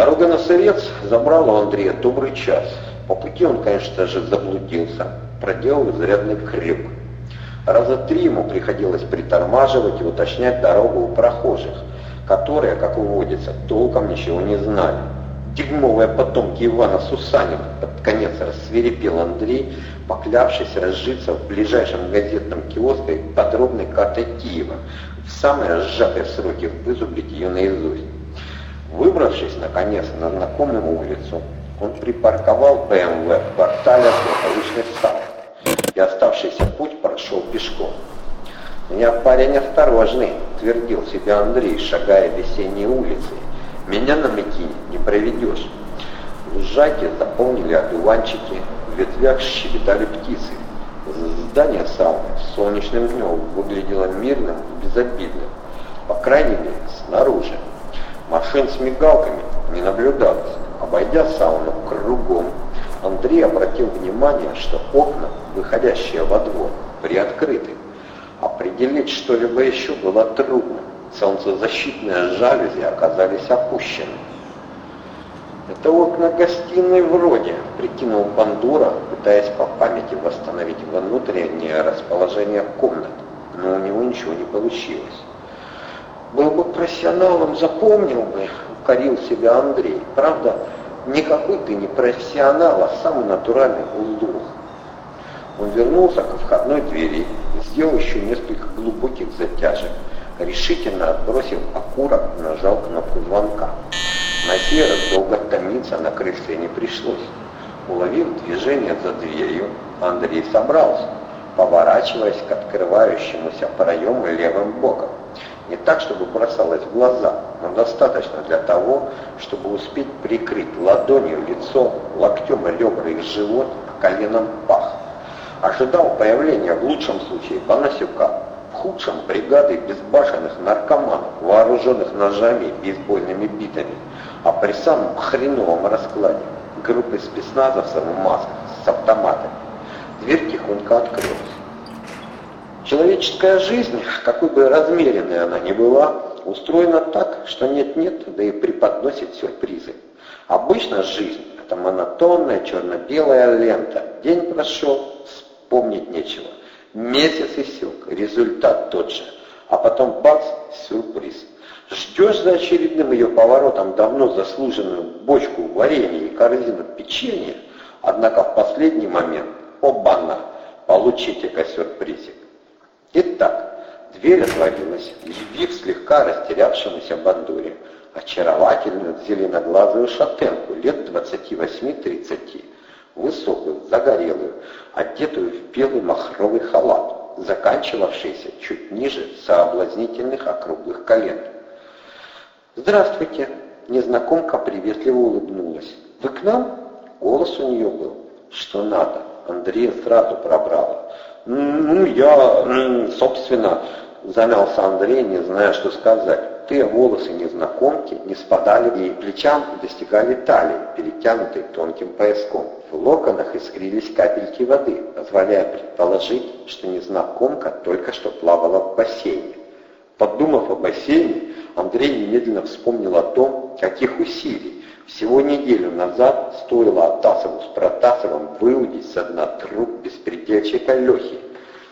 Дорога на Сырец забрала у Андрея добрый час. По пути он, конечно же, заблудился, проделал изрядный крюк. Раза три ему приходилось притормаживать и уточнять дорогу у прохожих, которые, как уводится, толком ничего не знали. Дерьмовые потомки Ивана Сусанина, под конец рассверепел Андрей, поклявшись разжиться в ближайшем газетном киоске подробной картой Киева, в самые сжатые сроки вызубрить ее наизусть. Выбравшись, наконец, на знакомую улицу, он припарковал БМВ в квартале благополучных сал и оставшийся путь прошел пешком. «Я парень осторожный», — твердил себе Андрей, шагая весенней улицей. «Меня на Микине не проведешь». Лужайки заполнили одуванчики, в ветвях щебетали птицы. Здание сауны солнечным днем выглядело мирным и безобидным, по крайней мере, снаружи. Машин с мигалками не наблюдалось. Обойдя сауну кругом, Андрей обратил внимание, что окна, выходящие во двор, приоткрыты. Определить что-либо еще было трудно. Солнцезащитные жалюзи оказались опущены. «Это окна гостиной вроде», — прикинул Бандура, пытаясь по памяти восстановить внутреннее расположение комнат, но у него ничего не получилось. Был бы профессионалом, запомнил бы, укорил себя Андрей. Правда, никакой ты не профессионал, а самый натуральный улдух. Он вернулся к входной двери сделал еще несколько глубоких затяжек. Решительно отбросив окурок, нажал кнопку звонка. На сей раз долго томиться на крыльце не пришлось. Уловив движение за дверью, Андрей собрался, поворачиваясь к открывающемуся проему левым боком. Не так, чтобы бросалось в глаза, но достаточно для того, чтобы успеть прикрыть ладонью лицо, локтем ребра и живот, а коленом пах. Ожидал появления в лучшем случае Панасюка, в худшем бригады безбашенных наркоманов, вооруженных ножами и бейсбольными битами, а при самом хреновом раскладе группы спецназовцев в масках с автоматами. Дверь тихонько открылась. Человеческая жизнь, какой бы размеренной она ни была, устроена так, что нет-нет, да и преподносит сюрпризы. Обычно жизнь — это монотонная черно-белая лента. День прошел, вспомнить нечего. Месяц иссек, результат тот же. А потом бац, сюрприз. Ждешь за очередным ее поворотом давно заслуженную бочку варенья и корзину печенья, однако в последний момент, оба-на, получите-ка сюрпризик. Итак, дверь отворилась, явив слегка растерявшемуся бандуре очаровательную зеленоглазую шатенку лет 28-30, высокую, загорелую, одетую в белый махровый халат, заканчивавшийся чуть ниже соблазнительных округлых колен. «Здравствуйте!» Незнакомка приветливо улыбнулась. «Вы к нам?» Голос у нее был. «Что надо?» Андрея сразу пробрала. «Ну, я, собственно...» Замялся Андрей, не зная, что сказать. Ты волосы незнакомки не спадали ей плечам и достигали талии, перетянутой тонким пояском. В локонах искрились капельки воды, позволяя предположить, что незнакомка только что плавала в бассейне. Подумав о бассейне, Андрей немедленно вспомнил о том, каких усилий всего неделю назад стоило Атасову с Протасовым выудить со дна труп беспредельщика Лехи.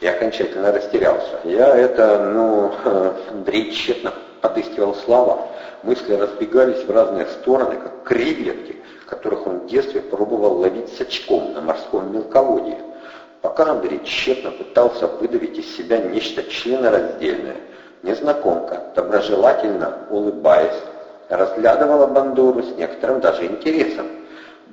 И окончательно растерялся. Я это, ну, Андрей тщетно подыскивал слова. Мысли разбегались в разные стороны, как креветки, которых он в детстве пробовал ловить с очком на морском мелководье. Пока Андрей тщетно пытался выдавить из себя нечто членораздельное, незнакомка, доброжелательно улыбаясь, разглядывала Бандуру с некоторым даже интересом.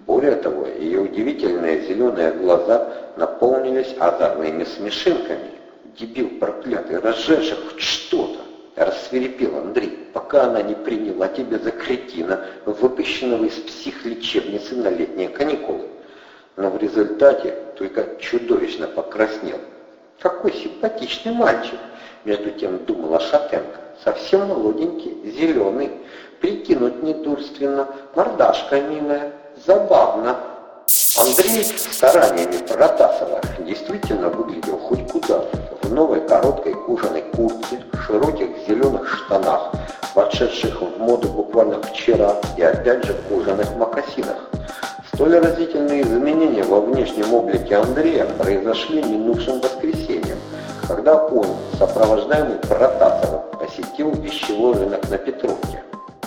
Более того, ее удивительные зеленые глаза наполнились озорными смешинками. «Дебил проклятый, разжевший хоть что-то!» — рассверепел Андрей, пока она не приняла тебя за кретина, выпущенного из психлечебницы на летние каникулы. Но в результате только чудовищно покраснел. «Какой симпатичный мальчик!» — между тем думала Шатенко. «Совсем молоденький, зеленый, прикинуть недурственно, мордашка милая, забавно». Андрей стараниями Протасова действительно выглядел хоть куда. В новой короткой кожаной куртке, широких зеленых штанах, вошедших в моду буквально вчера, и опять же в кожаных мокасинах. Столь разительные изменения во внешнем облике Андрея произошли минувшим когда он, сопровождаемый Протасовым, посетил вещевой рынок на Петровке.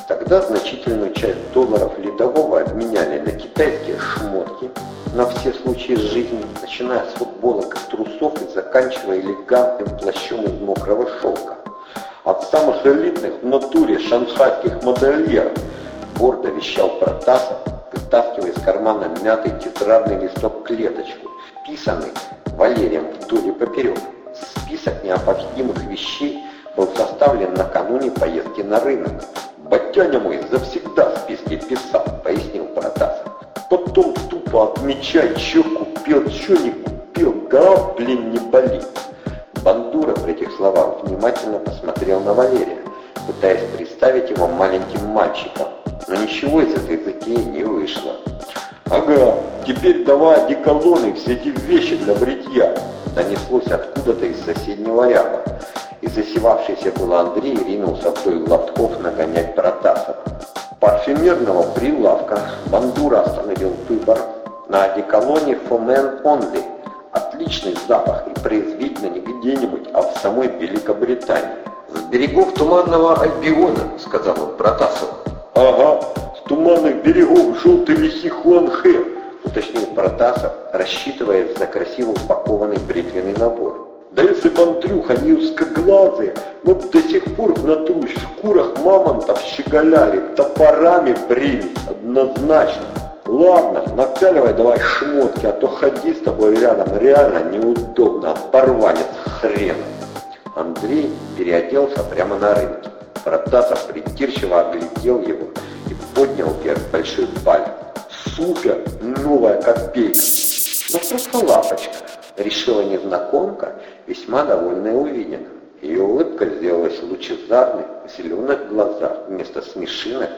Тогда значительную часть долларов ледового обменяли на китайские шмотки, на все случаи жизни, начиная с футболок и трусов и заканчивая элегантным плащом из мокрого шелка. От самых элитных в натуре шанхайских модельеров гордо вещал Протасов, вытаскивая из кармана мятый тетрадный листок клеточку, писанный Валерием вдоль и поперек. Список необходимых вещей был составлен накануне поездки на рынок. «Батяня мой завсегда списки писал», — пояснил Протасов. «Потом тупо отмечай, что купил, что не купил, голова, блин, не болит». Бандура при этих словах внимательно посмотрел на Валерия, пытаясь представить его маленьким мальчиком. Но ничего из этой затеи не вышло. «Ага, теперь давай одеколоны, все эти вещи для бритья!» Донеслось откуда-то ряда и засевавшийся был Андрей ринулся вдоль лотков нагонять Протасова. Парфюмерного прилавка Бандура остановил выбор на одеколоне Fomen Only. Отличный запах и произведено не где-нибудь, а в самой Великобритании. «С берегов Туманного Альбиона», — сказал он Протасову. «Ага, с туманных берегов желтый лихий Хуанхэ», — уточнил Протасов, рассчитывая за красиво упакованный бритвенный набор. Да бы Андрюха не узкоглазые, бы до сих пор в натуре в шкурах мамонтов щеголяли, топорами брили, однозначно. Ладно, напяливай давай шмотки, а то ходи с тобой рядом реально неудобно, порванец хрен. Андрей переоделся прямо на рынке. Протасов придирчиво оглядел его и поднял вверх большой палец. Супер, новая копейка. Ну просто лапочка решила незнакомка, весьма довольная увиденным. Ее улыбка сделалась лучезарной, в зеленых глазах вместо смешинок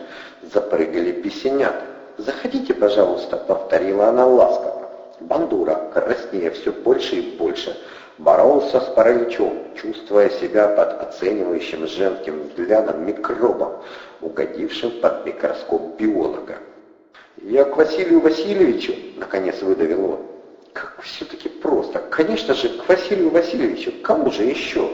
запрыгали песенята. «Заходите, пожалуйста», — повторила она ласково. Бандура, краснея все больше и больше, боролся с параличом, чувствуя себя под оценивающим женским взглядом микробом, угодившим под микроскоп биолога. «Я к Василию Васильевичу», — наконец выдавил он. Как все-таки просто. Конечно же, к Василию Васильевичу. Кому же еще?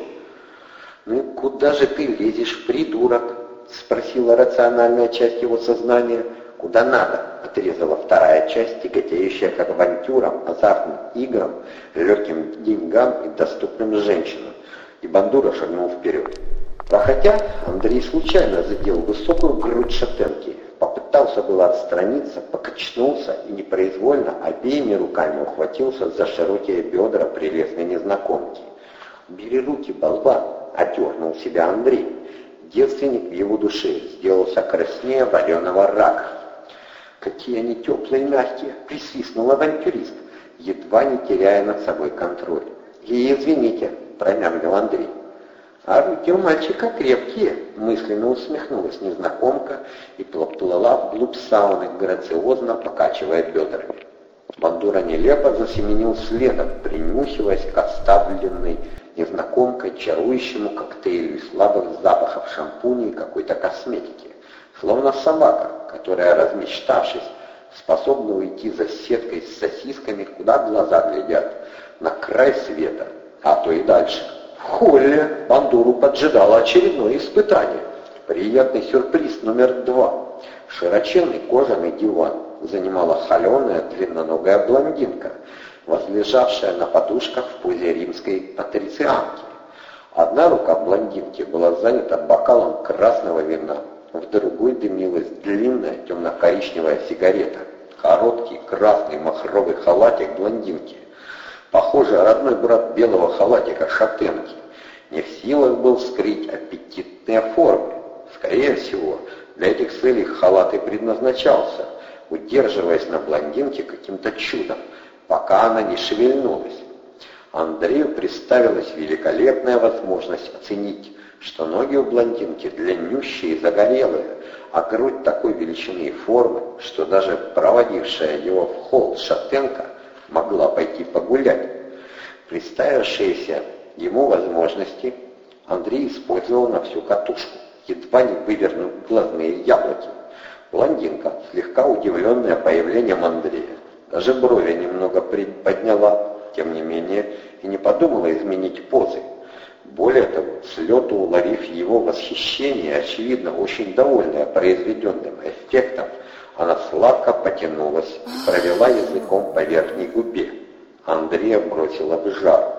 Ну куда же ты лезешь, придурок? Спросила рациональная часть его сознания. Куда надо? Отрезала вторая часть, тяготеющая к авантюрам, азартным играм, легким деньгам и доступным женщинам. И Бандура шагнул вперед. Проходя, Андрей случайно задел высокую грудь шатенки. Попытался было отстраниться, покачнулся и непроизвольно обеими руками ухватился за широкие бедра прелестной незнакомки. «Бери руки, болван!» — отдернул себя Андрей. Девственник в его душе сделался краснее вареного рака. «Какие они теплые и мягкие!» — присвистнул авантюрист, едва не теряя над собой контроль. «И извините!» — промямлил Андрей. А руки у мальчика крепкие, мысленно усмехнулась незнакомка и поплыла вглубь сауны, грациозно покачивая бедрами. Бандура нелепо засеменил следом, принюхиваясь к оставленной незнакомкой чарующему коктейлю из слабых запахов шампуня и какой-то косметики. Словно собака, которая, размечтавшись, способна уйти за сеткой с сосисками, куда глаза глядят, на край света, а то и дальше. В холле Бандуру поджидало очередное испытание. Приятный сюрприз номер два. Широченный кожаный диван занимала холеная длинноногая блондинка, возлежавшая на подушках в позе римской патрицианки. Одна рука блондинки была занята бокалом красного вина, в другой дымилась длинная темно-коричневая сигарета. Короткий красный махровый халатик блондинки Похоже, родной брат белого халатика шатенки не в силах был скрыть аппетитные формы. Скорее всего, для этих целей халат и предназначался, удерживаясь на блондинке каким-то чудом, пока она не шевельнулась. Андрею представилась великолепная возможность оценить, что ноги у блондинки длиннющие и загорелые, а грудь такой величины и формы, что даже проводившая его в холл шатенка могла пойти погулять. Представившиеся ему возможности Андрей использовал на всю катушку, едва не вывернув глазные яблоки. Блондинка, слегка удивленная появлением Андрея, даже брови немного подняла, тем не менее, и не подумала изменить позы. Более того, с лету уловив его восхищение, очевидно, очень довольная произведенным эффектом, она сладко потянулась и провела языком по верхней губе. Андрея бросила в жар.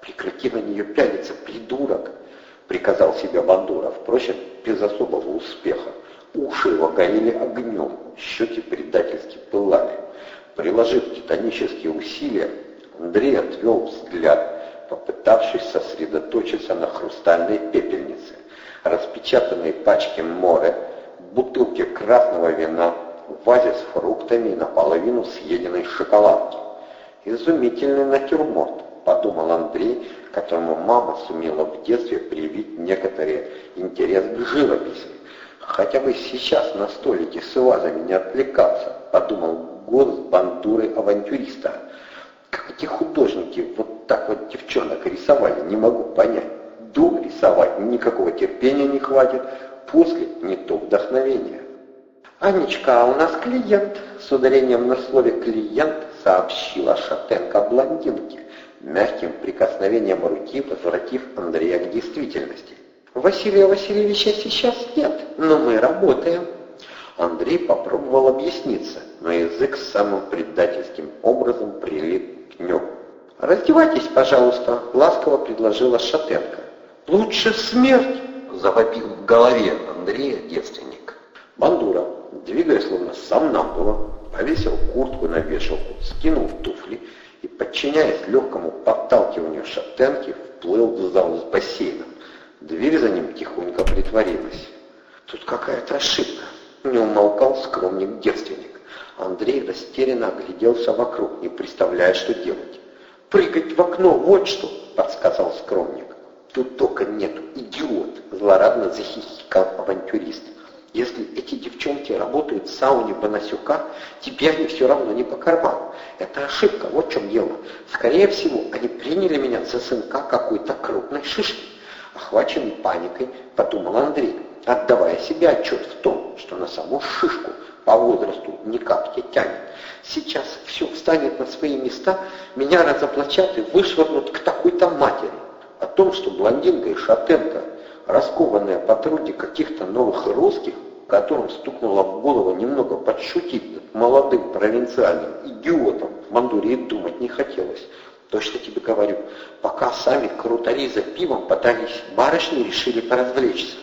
«Прекрати на нее пялиться, придурок!» — приказал себе Бандура, впрочем, без особого успеха. Уши его горели огнем, щеки предательски пылали. Приложив титанические усилия, Андрей отвел взгляд попытавшись сосредоточиться на хрустальной пепельнице, распечатанной пачке море, бутылке красного вина, вазе с фруктами и наполовину съеденной шоколадки. «Изумительный натюрморт», — подумал Андрей, которому мама сумела в детстве привить некоторый интерес к живописи. «Хотя бы сейчас на столике с вазами не отвлекаться», — подумал голос бандуры-авантюриста. Как эти художники вот так вот девчонок рисовали, не могу понять. До рисовать никакого терпения не хватит, после не то вдохновение. «Анечка, а у нас клиент», — с ударением на слове «клиент» сообщила Шатенко блондинке, мягким прикосновением руки возвратив Андрея к действительности. «Василия Васильевича сейчас нет, но мы работаем». Андрей попробовал объясниться, но язык самым предательским образом прилип днем. «Раздевайтесь, пожалуйста», — ласково предложила Шатенко. «Лучше смерть!» — завопил в голове Андрея девственник. Бандура, двигаясь словно сам намбула, повесил куртку на вешалку, скинул туфли и, подчиняясь легкому подталкиванию Шатенки, вплыл в зал с бассейном. Дверь за ним тихонько притворилась. «Тут какая-то ошибка», — не умолкал скромник девственник. Андрей растерянно огляделся вокруг, не представляя, что делать. «Прыгать в окно, вот что!» — подсказал скромник. «Тут только нету, идиот!» — злорадно захихикал авантюрист. «Если эти девчонки работают в сауне Бонасюка, тебе они все равно не по карману. Это ошибка, вот в чем дело. Скорее всего, они приняли меня за сынка какой-то крупной шишки». Охваченный паникой, подумал Андрей, отдавая себе отчет в том, что на саму шишку по возрасту никак не тянет. Сейчас все встанет на свои места, меня разоблачат и вышвырнут к такой-то матери. О том, что блондинка и шатенка, раскованная по труде каких-то новых русских, которым стукнуло в голову немного подшутить над молодым провинциальным идиотом, Мандуре думать не хотелось. Точно тебе говорю, пока сами крутари за пивом пытались, барышни решили поразвлечься.